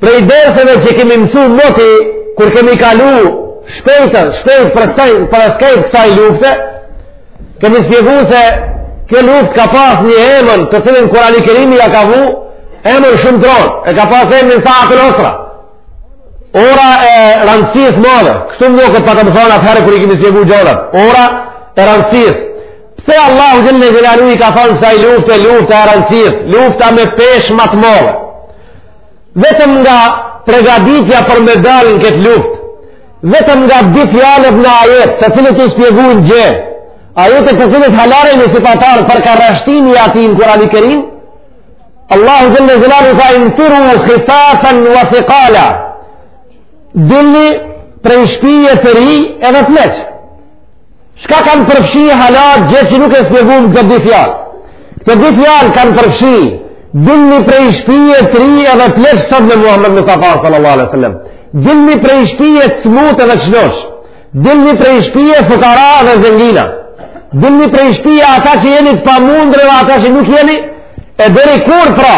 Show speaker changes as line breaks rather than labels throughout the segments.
Prej derseve që i kemi mësu moti, kur kemi kalu shpejt e shpejt përskaj, përskaj ksaj lufte, kemi spjegu se kjo luft ka pas një emën të cilin Kurani Kerimi ja ka vu, emën shumë t'ronë, e ka pas emën saatul usra. Ora e rëndësisë madhe, kështu me këtë patëm thonë atëherë kur i kemi spjegu gjonat, ora e rëndësisë. Pse Allahu xhele xhelaluhu i ka thonë ksaj lufte, lufta e rëndësisë, lufta me peshë ma të madhe. Vetëm nga pregaditja për me dalë në këtë luft, vetëm nga dy fjalët në ajet, të cilët i shpjegum dje, ajetet të cilët hala rrinë sipatarë për ka rreshtimi aty në Kurani Kerim, Allahu xhele xhelaluhu tha infiru khifafan wa thiqala, dilni prej shpije të ri edhe pleq. Shka kanë përfshi hala tjetër që nuk e spjegum këto dy fjalë? Këto dy fjalë kanë përfshi dilni prej shpije të ri edhe pleq sot me Muhammed Mustafa sallallahu alaihi sallam. Dilni prej shpije të smut edhe t'shnosh. Dilni prej shpije fukara dhe zengina. Dilni prej shpije ata që jeni të pamundur dhe ata që nuk jeni. E deri kur pra,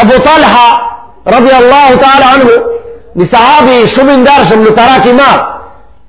Ebu Talha, radhi Allahu ta'ala anhu, një sahabi shumë i ndershëm në tarak i marë,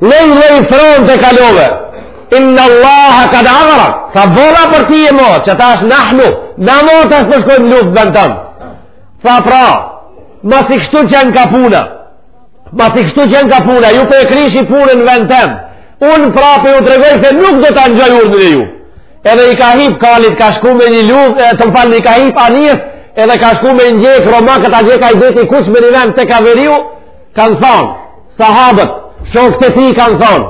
Lej lej fron të kalove Inna Allah ka dhe amara Sa bola për ti e mo Që ta është nahnu Në mo të është përshkojnë luft dhe në tëmë Tha pra masi kështu qenka puna masi kështu qenka puna Ju po e kryni punën në vend tem Unë pra po ju tregoj Se nuk do ta nëgjoj urdhnin e juj Edhe i ka hip kalit Ka shku me një luft Të më falë i ka hip anijes Edhe ka shku me një gjekë Roma këta gjekë ka deti Kuq me një vend të ka veriu Kanë thonë Sahabët, shokët e tij kanë thonë,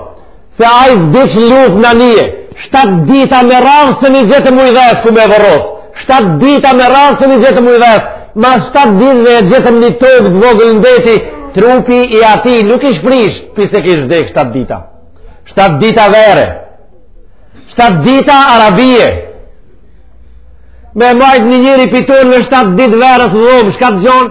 se ai vdiq n'luft në anije, shtatë dita me rradhë se nuk gjetëm ujdhesë ku me e vorros, shtatë dita me rradhë se nuk gjetëm ujdhesë, mas shtatë ditëve gjetëm një tokë të vogël në det, trupi i atij nuk ish prish, pse kish vdek shtatë dita. Shtatë dita vere, shtatë dita arabie, me majtë një njeri pitur në shtatë ditë verës në dhomë, shka të gjon,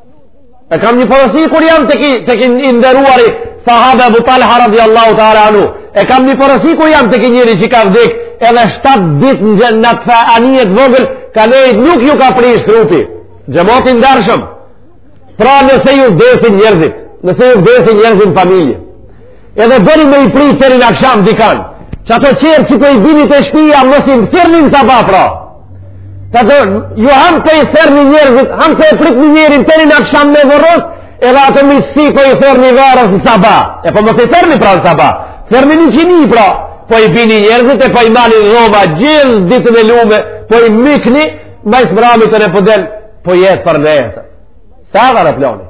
E kam një porosi kur jam te ky, te ky i nderuari sahabe Ebu Talha radhi Allahu ta'ala anhu. E kam një porosi kur jam te ky njeri që ka vdek edhe 7 dit në gjënë në të fa anije t'vogël ka nejt nuk ju ka prish trupi. Xhemat i ndershëm. Pra nëse ju vdesin njerëzit, nëse ju vdesin njerëzit në familje. Edhe bëni me i prish të rinë akshamë dikan. Që ato qërë që po i dini te shpija mos i thirrni të ba pra. Tash, ju ama po i sërrni njerëzit, ama po e pritni njerin, e tini n'aksham me vorros, edhe ato mi çi s'po i sërrni vorros në saba. E po mos i sërrni pra në saba. Sërrni, ni çini pra. Po i bini njerëzit e po i mani në dhoma gjithë ditën e lume, po i mikni, ma i s'mrami të në pëdel, po jetë për në esër. Sa herë ploni?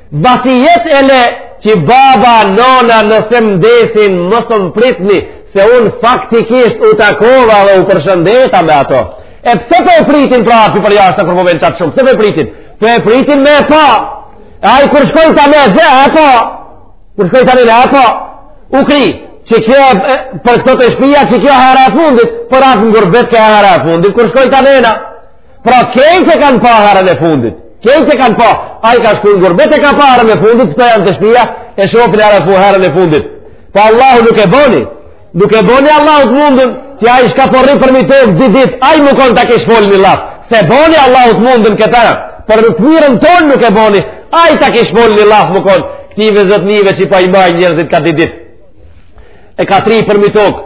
Vasijet e le qi baba nona nëse m'desin mos më pritni se unë faktikisht u takova dhe u përshëndeta me ato. E pse po e pritin pra atë prej jashtë kur po ven qaq shumë? Pse po e pritin? Po e pritin me e pa. Ai kur shkoi tamam e pa. Kur shkoi tamam e pa. U kry. Që kjo e, për këta te shpia që kjo hera e fundit. Për atë në gurbet kjo hera e fundit. Kur shkoi tamam Pra krejt e kanë pa herën e fundit. Krejt e kanë pa. Ai ka shku në gurbet e ka pa herën e fundit, këta janë te shpia, e shofin e arafu herën e fundit. Po po Allahu nuk e boni. Nuk e boni Allahu të mundun, që ai çka po rri përmi tokë dhet dit, ai me konë të kishë folë një lafë. S'e boni Allahu të mundun këta, për të mirën tonë nuk e boni, ai të kishë folë një lafë më konë, këtive zëtnive që pa i mbaj njërëzit ka dit dit. E ka tri përmi tokë,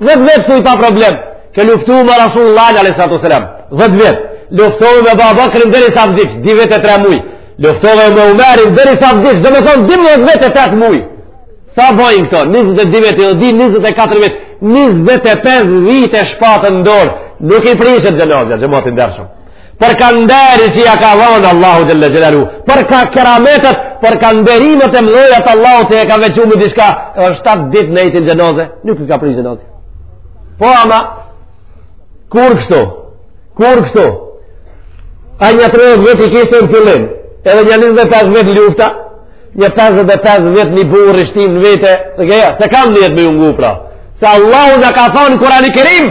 Dhet vjet thuj pa problem, ke luftu me Rasullullah a.s. Dhet vjet, luftove me Ebu Bekrin deri sa vdiq, dy vjet e tre muj, luftove me Umerin deri sa vdiq, domethonë dymdhet vjet e tetë muj. Sa bojnë këto, 22 vjet, dhe dy 24 vjet, 25 vite shpatën n'dorë, nuk i prishet xhenazja, xhemat i ndershëm. Për ka nderi që ja ka dhonë Allahu Xhele Xhelaluhu, për ka kerametet, për ka nderimet e mdhaja që Allahu e ka veçu me diçka, e shtatë dit nejti xhenaze, nuk i prishet xhenazja. Po ama, kur kështu, kur kështu, a njizet vjet i kishte në fillim, edhe njizet e pesë vjet lufta, një të azë dhe të azë vëtë një burë i shtinë vëtë, dhe gëja, se kam njëtë me ju ngu pra, se Allahu na ka thonë Kurani Kerim,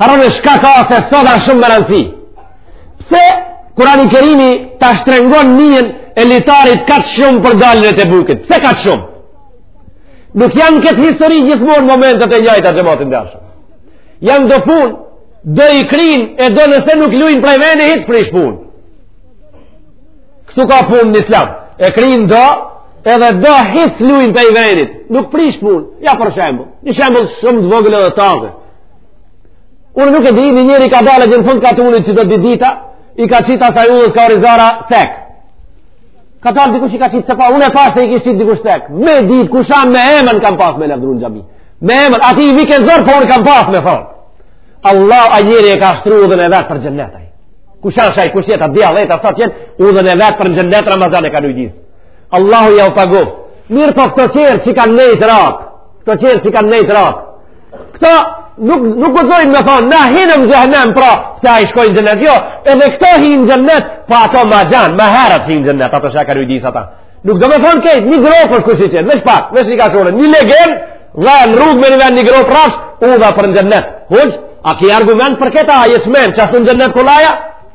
Harroni shka ka se sot është shumë me rëndësi. Pse Kurani Kerimi ta shtrengon njën elitarit kaq shumë për daljen e Tebukit? Pse kaq shumë? Nuk janë n'këtë histori gjithmonë momentet e njëjta xhemat i ndershëm. Janë do punë, do i kryn e do nëse nuk lun prej veni hiç prish punë. Ktu ka punë në Islam. E kryn do edhe do hiç lun prej venit. Nuk prish punë. Ja për shembull, një shembull shumë të vogël edhe tazë. Unë nuk e di, një njeri ka dalë në fund katunit qe do dita, i ka qitë asaj udhës ka Orizara tek. Ka dalë dikush i ka qitë se pa, unë e pashë e i kishte qitë dikush tek. Me ditë kush a me emën kam pas me lavdru në xhami. Me emën, atij i vike zor, po unë kam pas me thonë. Vallah ai njeri e ka shtru udhën e vet për xhennet ai. Kush asht ai, kush jetë, atë dhja dhejta, sa tjenë, udhën e vet për xhennet Ramazan e ka nujgjizë. Allahu ja pagu. Mirëpo këta tjerë që kanë nejt rat, këta tjerë që kanë nejt rat, Këta nuk, nuk guxojnë me thonë, na hinë në xhehenem, pra, ta i shkojnë në xhenet, jo, edhe këta hinë në xhenet, po ato ma xhanë, ma herët hinë në xhenet, ato shë e ka rujdi sa ta. Nuk do me thonë kejt, një gropë kush e çel, veç pak, veç një kaçore, një legen, dhe në rrugë me një vend një gropë rafsh, udha për në xhenet. Huqë, a ki argument për këta, a je në men, që asht në xhenet kollaj a?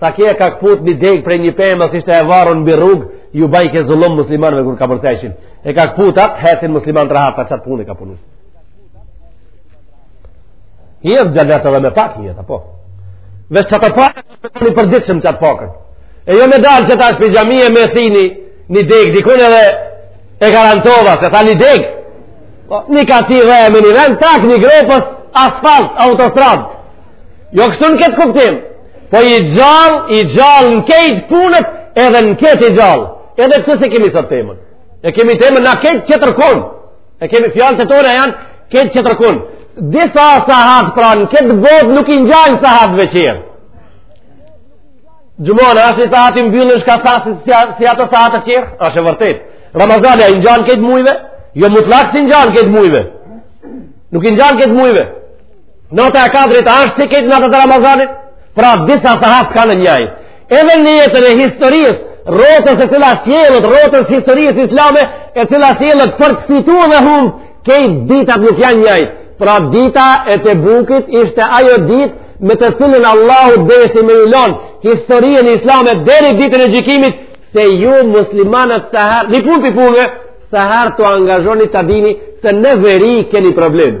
Sa kje ka këput një degë prej një pemë, se ishte e varë mbi rrugë, ju bajke zullum muslimanëve kur kapërcejshin. E ka këput atë, hecin muslimanët rahat, ta qatë punë ka punu. Gjet xhenetin edhe me pak gjet, apo? Veç qet pak, një përdiqëm qet pakën. E jo me dalë që tash prej xhamie e me thini një degë, dikun edhe e garantova, se tha një degë. Po, një ka ti dhe e me një vend, tak një gropë, asfalt, autostrad. Jo kështu në këtë kuptim. Po i ngjan, i ngjan në kejt punët edhe në kejt i ngjan. Edhe këtë se kemi sot temën. E kemi temën në kejt që tërkon. E kemi fjalët tona janë kejt që tërkon. Disa sahat pra në këtë botë nuk i ngjajnë sahatve qerë. Xhumaja, është një sahat i mbyllun shka s'a si, si, si ato sahatët qerë? është e vërtet. Ramazani, a i ngjan kejt mujve? Jo mutlak s'i ngjan kejt mujve. Nuk i ngjan kejt mujve. Nata e Kadrit a është si kejt natat e Ramazanit, pra disa sahat s'janë njëj. Edhe në jetën e historisë, rrotës e cila sjellët, rrotës historisë islame, e cila sjellët për të fitu edhe humb, kejt ditat nuk janë njëj. Pra dita e Tebukit ishte ajo ditë me të cilën Allahu deshti me u lon historinë islame deri ditën e gjykimit se ju muslimanët sa herë, një punë t'punve, sa herë t'u angazhoni ta dini se në veri keni problemë.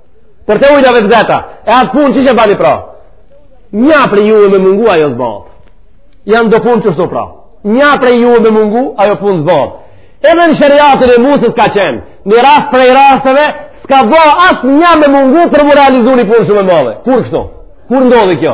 Përtej ujnave t'zeza, e atë punë qysh e bani pra? Nja prej juve me mungu ajo s'bahet. Janë do punë qështu pra. Nja prej juve me mungu ajo punë s'bahet. Edhe në sheriatin e Musës ka qenë, ni rast prej rasteve, s'ka bo asnja me mungu për m'u realizu një punë shumë e madhe. Kur kështu? Kur ndodhi kjo?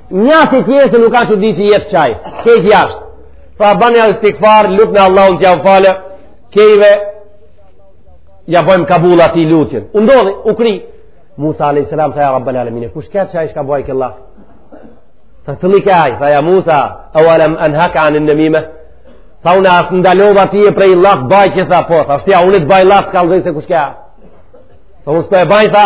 Njerëzit tjerë nuk kanë e di që je ti qaj, kejtë jashtë. Pra bani istigfar, lutne Allahun të jau falë, kejve, ja bojmë kabull ati lutjen. U ndodhi, u kri. Musa a.s. tha ja rabbel alemin, kush ke qaj shka bojë këlla? Tha cili ke aj, tha ja Musa, a ue lem enheke anin nemime. Tha unë a s'të ndalova tye prej llafbajtjes tha po, tha qysh unë të bajë llaf, të kallëzoj se kush ke. Tha unë s'të e bajë, tha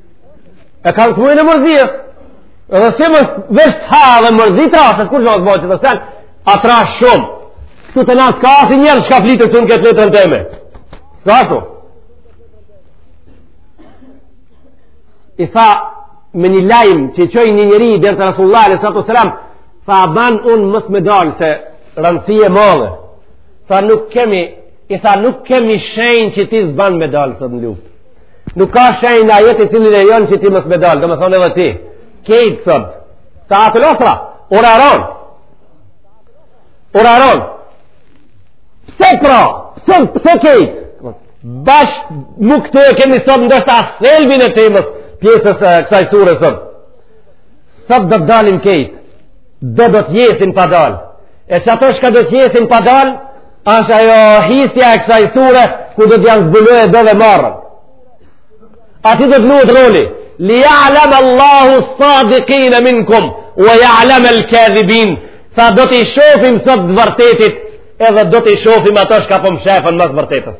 E kanë smujë e mërzia. Edhe si më vesh të ha dhe mërzi të asë, kur që bëjë që të sen, a tra shumë. Këtu të nasë ka asnjeri që ka flitë të në këtë letër në teme. S'a ashtu? I tha me një lajmë që çoi një njëri deri te Resulullahi, alejhi salatu selam, tha ban unë mos me dalë se rëndësi e madhe. Tha nuk kemi, i tha nuk kemi shenjë që ti s'ban me dalë sot në luftë. Nuk ka shenjë në ajet i cili lejon që ti mos me dal, domethënë edhe ti. Kejt sot, saatul usra, ora e ron. Ora e ron. Pse pra? Pse pse kejt? Bash mu këtu e kemi sot ndoshta thelbin e temës pjesës së kësaj sure sot. Sot do të dalim kejt. Do do të jesin pa dal. E çato shka do të jesin pa dal, Asht ajo hisja e kësaj sure ku do të janë zbulu do dhe marrë. Aty do të luhet roli. Li ja'lam Allahu sadiqine minkum wa ja'lam el kadhibin. Tha do t'i shofim sot të vërtetit edhe do t'i shofim ato shka po mshefen mas të vërtetës.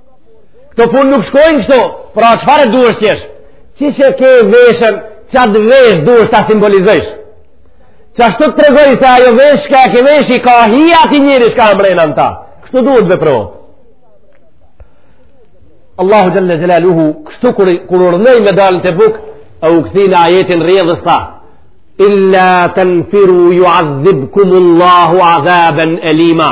Këto punë nuk shkojnë kështu, pra çfarë duhesh të jesh? Qysh e ke veshën, çat vesh duhesh ta simbolizojsh. Çashtu të tregoj se ajo vesh shka e ke vesh i ka hije atij njeri shka a mrena në ta. Kështu duhet të veprohet. Allahu xhelle xhelaluhu, kështu kur kur urdhënoi me dalë në Tebuk, au kthina ajetin rrjedhës tha. Illa tanfiru yu'adhibkumullahu 'adaban alima.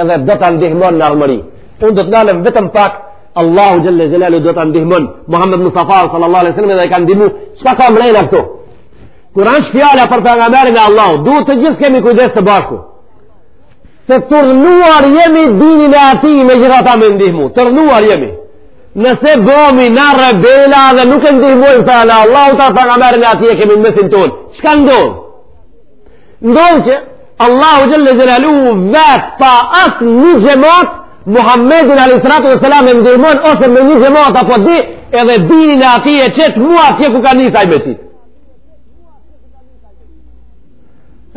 edhe do ta ndihmon në ardhmëri unë do të nalem vetëm pak Allahu xhelle xhelaluhu do ta ndihmon Muhammed Mustafa sallallahu alaihi sallam edhe e ka ndihmu çka ka mrejna këtu kur është fjala për pejgamberin e Allahut duhet të gjithë të kemi kujdes së bashku se të urdhnuar jemi dinin e atij me gjith ata me ndihmu të urdhnuar jemi nëse bohmi na rebela dhe nuk e ndihmojnë për Allah, ta pejgamberin e atij e kemi në mesin tonë, çka ndodh? Ndodh që Allahu xhelle xhelaluhu vetë pa asnjë xhemat Muhammedin A.S. e ndihmon ose me një xhemat apo dy edhe dinin e atij e qet mu atje ku ka nisë ai me qitë.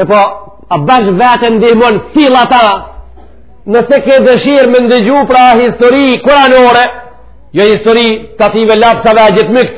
E po, a bash vetë e ndihmon fila ta, nëse ke dëshirë me ndëgju pra histori kuranore, jo histori të atyne lapsave a gjithë myktë,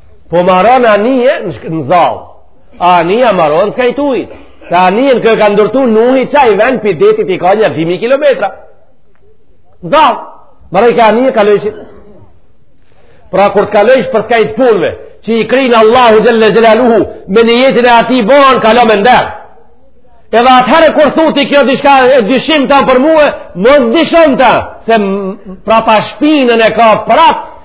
Po maron anije në zall. Anija marohet skaj ujit. Se anijen ku e ka ndërtu Nuhi çaj vend prej detit i ka nja 2.000 kilometra. Zall. Maroj ka anije kalojshit. Pra kur të kalojsh për skaj punve, që i krijon Allahu xhelle xhelaluhu, me nijetin e atij bohen, kalo me nder. Edhe atëherë kur thu ti kjo diçka e dyshimtë për mua, mos dysho në ta, se prapa shpinën e ka prap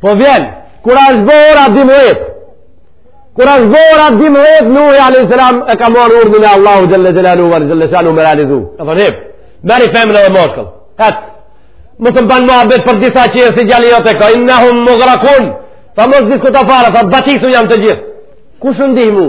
Po vjen, kur është bora dimëhet, kur është bora dimëhet, Nuhi a.s. e ka marrë urdhnin e Allahut xhelle xhelaluhu, ve xhelle shanuhu me realizu. E thonë, hip, merri femën edhe mashkull, ec, mos më mban muhabet për disa që e si djali jot e ka, innehum mugrakun, tha mos diskuto fare, tha të batisun jan të gjithë, kush e ndihmu?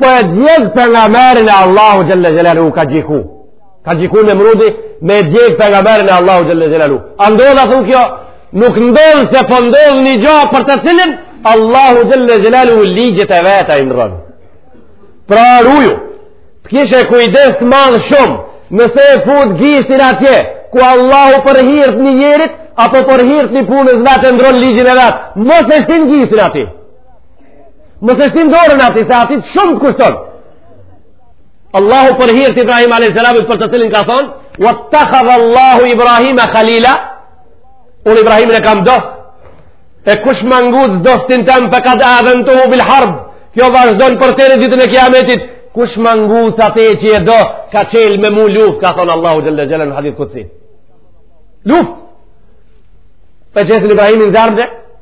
Po e djeg pejgamberin e Allahu xhelle xhelaluhu ka gjyku. Ka gjyku Nemrudi me e djeg pejgamberin e Allahu xhelle xhelaluhu. A ndodh a thu kjo? Nuk ndodh se po ndodh një gjo për të cilën Allahu xhelle xhelaluhu ligjet e veta i ndrron. Pra ruju, t'kishe kujdes të madh shumë nëse e fut gishtin atje ku Allahu për hir t'një njerit apo për hir t'një punës vetë e ndrron ligjin e vet. Mos e shtin gishtin aty. Mos e shtin dorën aty, se aty të shumë të kushton. Allahu për hir të Ibrahim a.s. për të cilin ka thonë, wattakhadha Allahu Ibrahima khalila, unë Ibrahimin e kam dost, e kush ma nguc dostin tem fekad adhentuhu bil harb, kjo vazhdon për deri në ditën e kiametit, kush ma nguc atë që e do, ka çelë me mu luftë, ka thonë Allahu xhelle xhelaluhu në hadith kudsi. Luftë! Po e qesin Ibrahimin n'zjarm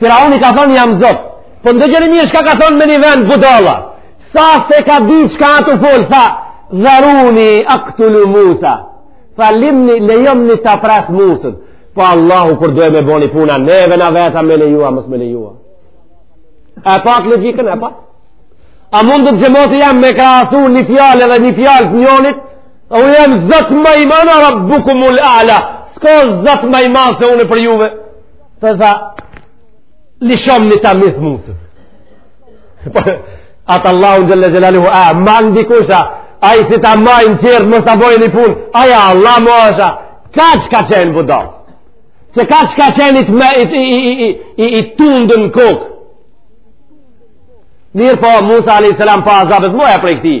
Firauni ka thonë jam zot. Po ndëgjoni mirë çka ka thonë me një vend budalla. Sa s'e ka di çka po fol, tha, "Dharuni aqtul Musa." Tha limni lejomni ta vras Musën. Po Allahu kur do me bo ni punë, a neve na vet a me leju a mos me leju a. A patë logjikën apo? A mund të gjemoti jam me krahasu një fjalë dhe një fjalë të njonit? A u jam zot ma i madh, ana rabbukumul ala. S'ka zot ma i madh se unë për juve. Tha, lëshomni ta mys Musën. Po, atë Allahun xhelle xhelaluhu, a man dikush a, ai si ta majnë qërë, mos ta bon ni punë, a ja, Allah më asha, kaq ka qenë budallë, që kaq ka qenë i të me, i, i, i, i, i, i tundun në kokë. Mirëpo, Musa a.s. pa azabet, më e prej këtij,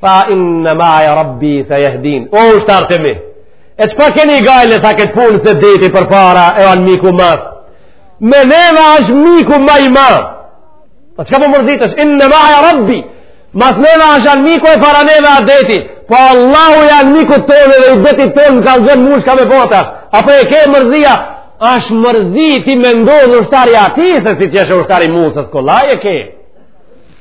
Fa inna ma'ja rabbi sejehdin. O, ushtarë të mi. E çfarë keni gajle, tha, këtë punë se deti përpara e anmiku mas? Me neva është miku ma i madh. Po çka po mërzitesh? Inne ma'ja rabbi. Mas neva është anmiku e para neva a deti. Po Allahu i anmikut tonë dhe i detit tonë ka zënë mush ka me bota. Apo e ke mërzia? është mërzi, ti mendon ushtari aty se si që është ushtari Musës. Kollaj e ke?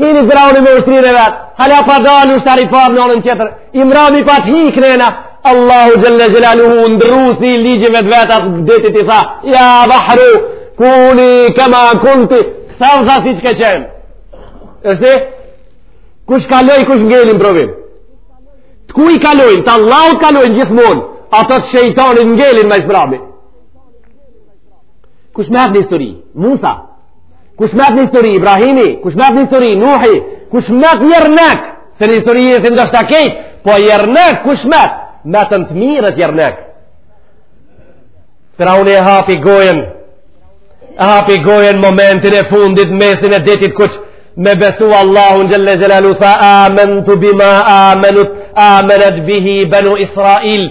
Hini Firauni me ushtrinë e vet, hala pa dalë ushtari i parë në anën tjetër, i mrami pat hi mrena, Allahu xhelle xhelaluhu, ndrrusi i ligjeve t'veta atij detit i tha, ja bahru, kuni, kema, kunti, kthehu, tha, siç ke qenë. Është. Kush kaloi, kush ngeli n'provim? Të kujt kalojnë, të Allahut kalojnë gjithmonë, ato të shejtanit ngelin ma së mrami. Kush met në histori? Musa. Kush më atë? Një histori, Ibrahimi, kush me atë një histori, Nuhi, kush me atë jërnek, se një histori e të ndështë akejt, po jërnek, kush me atë, me atë në të mirët jërnek. Tëra unë e hapi gojën, e hapi gojën momentin e fundit, në mesin e detit, kish me besu Allahun xhel-le xhelaluhu, tha amentu bima amenut, amenet bihi benu Israel,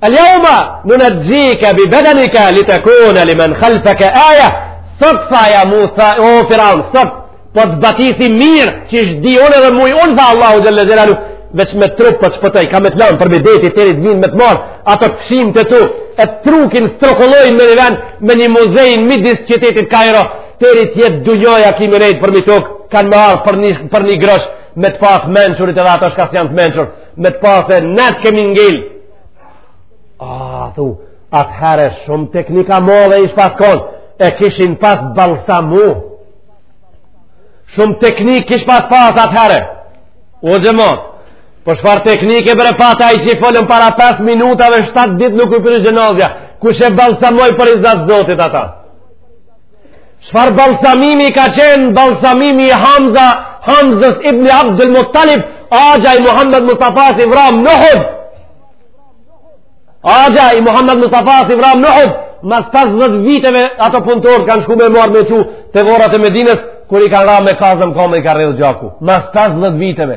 Aljeuma nunexhike bi bedenike li tekune li men khalfeke aje sot tha ja Musa o Firaun sot po të batisi mirë që ish di unë edhe muj unë tha Allahu xhel-le xhelaluhu veç me trup po shpëtoj ka me të lanë përmi deti deri t'vijnë me të marrë ato të shëmtu e trupin strokollojnë me një ven me një muze midis qytetit Kajro deri t'jetë dynjaja ki me nejt për mi tuk kanë marrë për një, për një grosh me të pasë mençurit edhe ato shka s'janë të mençur me të pasë në të kemi ngil a thu atëherë shumë teknika madhe ish pas kon e kishin pas balsamu shumë teknikë kish pas pas atëherë o xhemat për po çfarë teknike bre pat ai që i folëm para 5 minutave 7 ditë nuk u prish xhenazja kush e balsamoi për rizatë Zotit ata Çfarë balsamimi ka qenë balsamimi i Hamza, Hamzës ibn Abdul Muttalib, axha i Muhammed Mustafasë i vramë në Uhud. Axha i Muhammed Mustafasë i vramë në Uhud. Mas 50 viteve ato punëtorët kanë shku me marrë me çu te vorret e Medinës, kur i kanë ra me kazëm kamës i ka rrjedhë gjaku. Mas 50 viteve.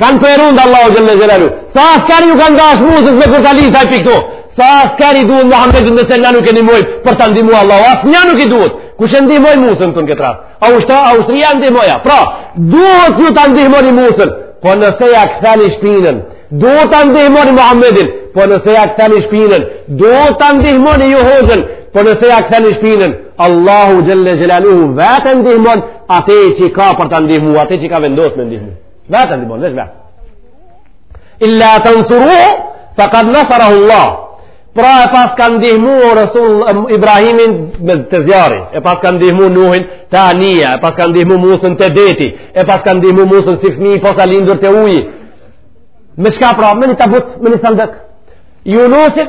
Kanë përru ndë Allahu xhel-le xhelaluhu. Sa askerë ju kanë dashtë Musës me kur të alisë hajpi këtu. Sa askerë i duhet Muhammedit nëse na nuk e ndihmojmë për të ndihmu Allahu. Asnjë nuk i duhet. Kush e ndihmoi Musën ti në këtë rast? A ushtë, a ushtria e ndihmoi a. Pra, duhet ju të ndihmoni Musën. Po nëse ja ktheni shpinën. Duhet të ndihmoni Muhammedin. Po nëse ja ktheni shpinën. Duhet të ndihmoni ju hoxhën. Po nëse ja ktheni shpinën. Allahu xhel-le xhelaluhu vetë ndihmon atë që ka për të ndihmu, atë që ka vendos me ndihmu. Vetë e ndihmon, veç vetë. Illa tensuruhu, fekad nesarahu Allah. Pra e pas ka ndihmu o Resul Ibrahimin te zjarri, e pas ka ndihmu Nuhin te anija, e pas ka ndihmu Musën te deti, e pas ka ndihmu Musën si fmi i posalindur te uji. Me çka pra, me një tabut, me një sandëk. Junusin,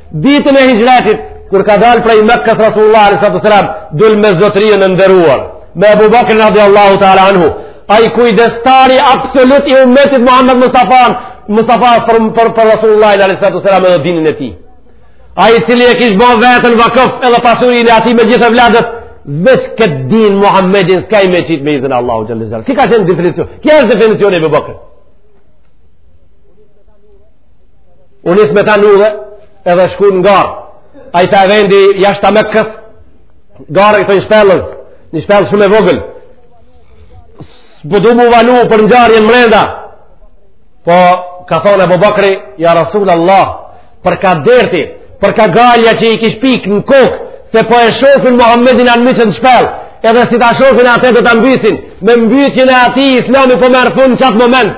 Ditën e hixhretit, kur ka dalë prej Mekës Rasulullah alaihi wasallam, dul me zotërinë e nderuar, me Abu Bakr radiallahu ta'ala anhu, ai kujdestari absolut i ummetit Muhammed Mustafa, Mustafa për, për, për Rasulullah alaihi wasallam edhe dinin e tij. Ai i cili e kish bën veten vakuf edhe pasurinë e tij me gjithë evladët, veç këtë din Muhammedi n'skaj me e qitë me izin Allahu xhel-le xhel-le. Ky ka qenë definicion, ky është definicion e Abu Bakr. u nis me ta n'udhë edhe shku në gar ai ta vendi asht ta me këtë gar i të një shpellën një shpellë shumë e vogël s'po du mu vonu për ngjarjen mrenda po ka thonë Ebu Bekri ja rasul Allah prej ka derti prej ka gajlja që i kish pik në kokë se po e shofin Muhammedin anë myqën në shpellë edhe si ta shofin atë do ta mbysin me mbytjen e atij islami po merr fund në qatë moment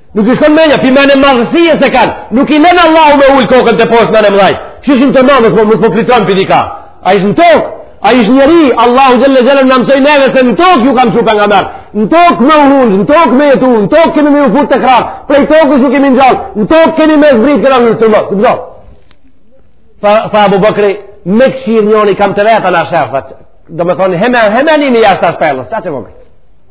Nuk i shkon menja, pi menemadhësie se kanë. Nuk i len Allahu me ulë kokën teposhtë menemdhajt. Shushin të madhës, po më po fritron për dika. Ai ish në tokë, ai ish njeri, Allahu xhele xhelaluhu na mësoi neve se në tokë ju kam që për nga mërë. Në tokë me u ulë, në tokë me jetu, në tokë kemi me u fut të krarë, prej tokës kemi me u ngjallë, në tokë kemi me zbrit këra mërë të më. Të bëzot. Tha, tha Ebu Bekri, me kshyrë njoni kamët e veta na sheh, domethonë, heme, heme një një jashtë shpellës, qa që më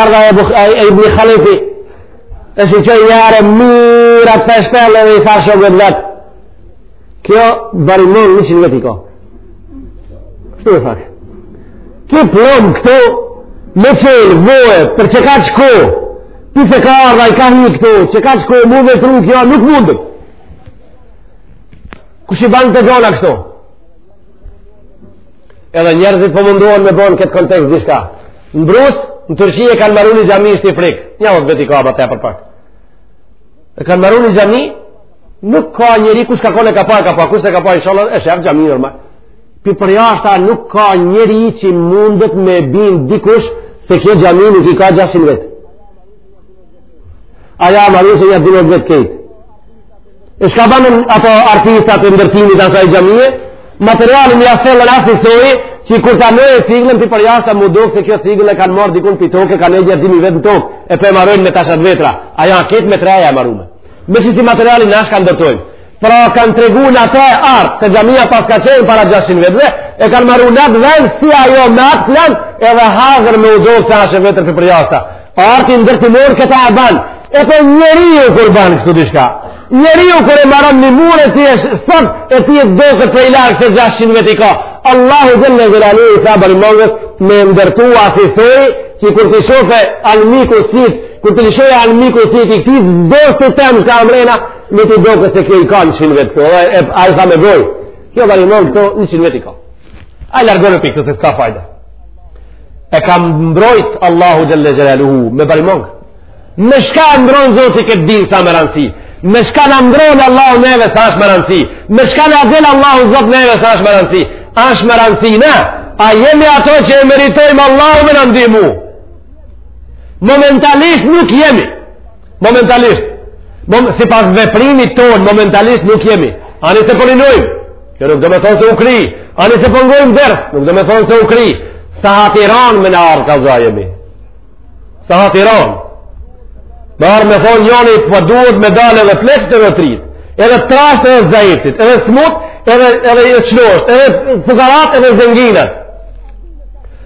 Ardha e Bukh e Ibn Khalifi e si qoj një are mira të shtelle dhe i tha shumë dhe vetë. Kjo bari mund një që vetë i ko. Kështu e thakë. Kjo plomë këtu me qelë, vojë, për që ka që ku, ti se ka ardha i ka një këtu, që ka që ku, mu dhe tru kjo, nuk mundë. Kush i banë të gjona kështu? Edhe njerëzit po mundohen me bën këtë kontekst diçka. Në Bursë, në Turqi e kanë maru një xhami i frik. Nja dhetë vjet i ka atë për pak. E kanë maru një xhami, nuk ka njeri kush ka kon e ka pa, ka pa, kush s'e ka pa inshallah e shef, xhami normal. Pi përjashta nuk ka njeri që mundet me bind dikush se kjo xhami nuk i ka 600 vjet. Ajo u maru qe nja dhetë vjet krejt. E çka banën ata artistat e ndërtimit asaj xhamie, materialin ja sjellin asisoji, qi kur ta venë ciglën, pi përjashta mu dukë se kjo ciglën e kanë marrë dikun pi toke, kanë e nja dy mijë vjet në tokë, e po e marojnë me tesha t'vjetra. Ajo krejt me t'reja e marume. Veç si materialin njashtu ka ndërtojnë. Pra kanë tregu njatë art, se xhamia paska qenë para 600 vjetëve, e kanë maru në atë vend, si ajo me atë plan, edhe hazër me u dokë se asht e vjetër pi përjashta. Arti ndërtimor këta e ban, e pra njeriu kur ban kështu diçka. Njeriu kur e maron një mur e ti e sheh sot, e ty të doket prej larg se 600 vjet i ka. Allahu dhe në zërani asaj barimongës, me ndërtu asisoj, që kur t'i lshojë armiku sytë, kur t'i lshojë armiku sytë, i këti s'do të ketë çka a mrena, Me t'u dokë se kjo i ka njëqind vjet, dhe e, ai tha me gojë, kjo barimongë këtu njëqind vjet i ka. Ai u largu në pikë, se s'ka fajda. E ka mbrojt Allahu Xhele Xhelaluhu me barimongë. Me çka e mbron Zoti këtë din s'a me rëndësi. Me çka na mbron Allahu neve s'është me rëndësi. Me çka na del Allahu zot neve s'është me rëndësi. Është me rëndësi, na? A jemi ata që e meritojmë Allahu me na ndimu? Momentalisht nuk jemi. Momentalisht, mom, sipas veprimit tonë, momentalisht nuk jemi. Ani se po mendojmë, po kjo nuk do me thonë se u kri. Ani se po ngojmë po ders, nuk do me thonë se u kri. Sahati ranë me na ardh ka zha jemi. Sahati ranë. Me ardh me thonë njoni, po duhet me dalë edhe pleqt edhe t'rit. Edhe trashtë edhe zaift, edhe smutë, edhe edhe shnosht, edhe fukarat edhe zenginat.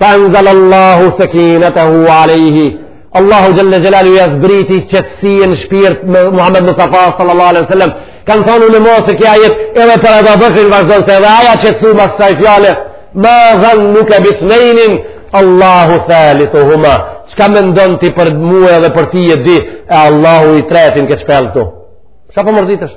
fa anzal Allahu sakinatahu alayhi Allahu jalla jalalu ja zbriti qetësinë në shpirt Muhammed Mustafa sallallahu alaihi wasallam kan thonë ulemat se ky ajet edhe për Abu Bakrin vazhdon se edhe aj u qetësu mas asaj fjale ma dhannuka bithnainin Allahu thalithuhuma çka mendon ti për mua dhe për ti të di e Allahu i treti n'këtë shpellë këtu çka po mërzitesh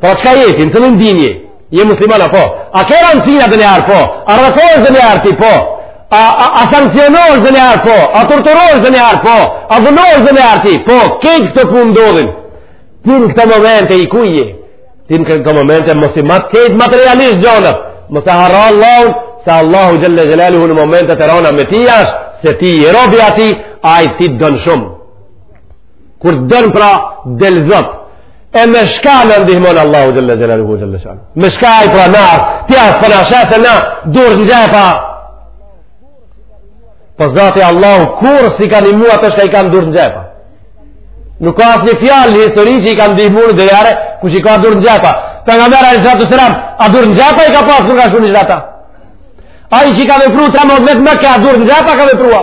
Pra çka je ti, në cilin din je? Je musliman a, po. A ke rancina ndonjëherë, po. A rrethohesh ndonjëherë ti, po. A, a, a sankcionohesh ndonjëherë, po. A torturohesh ndonjëherë, po. A dhunohesh ndonjëherë ti, po. Kejt këto punë ndodhin. Ti në këto momente i kujt je? Ti në këto momente mos i mat kejt materialisht gjonat. Mos e harro Allahun, se Allahu xhele xhelaluhu në momente të rona me ti asht, se ti je robi i atij, ai ti të don shumë. Kur të don pra del zot. E me shka na ndihmon Allahu xhele xhelaluhu xhele xhe. Me shka i pra në arë. Tja së për në shese në durt në xhepa. Po zati Allahu kurr s'i ka ndihmu atij shka i ka durt në xhepa. Nuk ka asnjë fjalë në histori që i ka ndihmu ndonjëherë kuj që i ka durt në xhepa. Pejgamberi alejhi salatu ve selam, a durt në xhepa i ka pasë kur ka shku një shrata. Ai që ka vepru tremdhet vjet me durt në xhepa ka vepru a.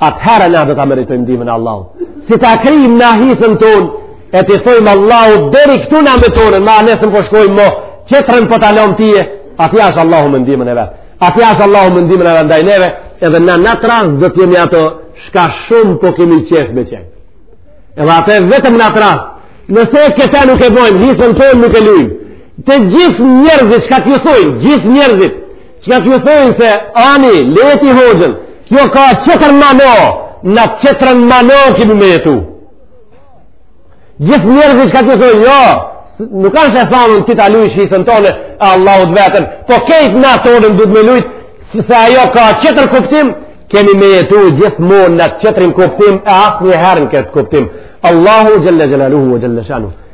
atëherë na do ta meritojmë ndihmën e Allahut. Si ta krijmë na hisën tonë e t'i thojmë Allahut deri këtu na me tonën, ma anej s'un po shkojmë mo, qetrën po ta lomë ti. Ati asht Allahu me ndihmën e vet. Ati asht Allahu me ndihmën e vet ndaj neve, edhe na n'at rast do të jemi ato shka shumë po kemi qef me qenë. Edhe atë vetëm n'at rast. Nëse këta nuk e bojmë, hisën tonë nuk e lujmë. Të gjithë njerëzit, shka t'ju thojnë, gjithë njerëzit, Çka t'ju thojnë se ani, le ti hoxhën, kjo ka qetër mano, n'at qetrën mano kemi me jetu. Gjithë njerëzit çka t'ju thojnë, jo, nuk asht e thanën ti ta lujsh hisën tonde, Allahu të vetën, po kejt na tonën duhet me lujtë, se ajo ka qetër kuptim, kemi me jetu gjithmonë n'at qetrin kuptim, e asnjëherë në këtë kuptim. Allahu xhele xhelaluhu, xhele shanuhu.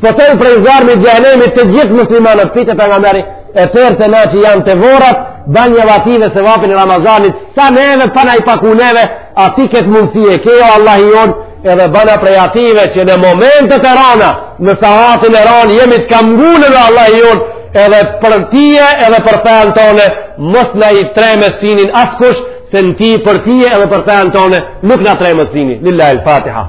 Shpëtoji prej zjarmit xhehenemit të gjithë muslimanët, pitë për nga meri, e tërë tëna që janë te vorrat, banjau atyve sevapin e Ramazanit, sa neve, pa na i paku neve, a ti këtë mundësi e ke o Allah i jonë, edhe bana prej atyve që në momentet e rana, në sahatin e ranë, jemi te kam ngulur në Allah i jonë, edhe për tije, edhe për fejën tone, mos na i tremet syni askush, se në ti për tije edhe për fejën tone, nuk na tremet syni. Lillahi el Fatiha.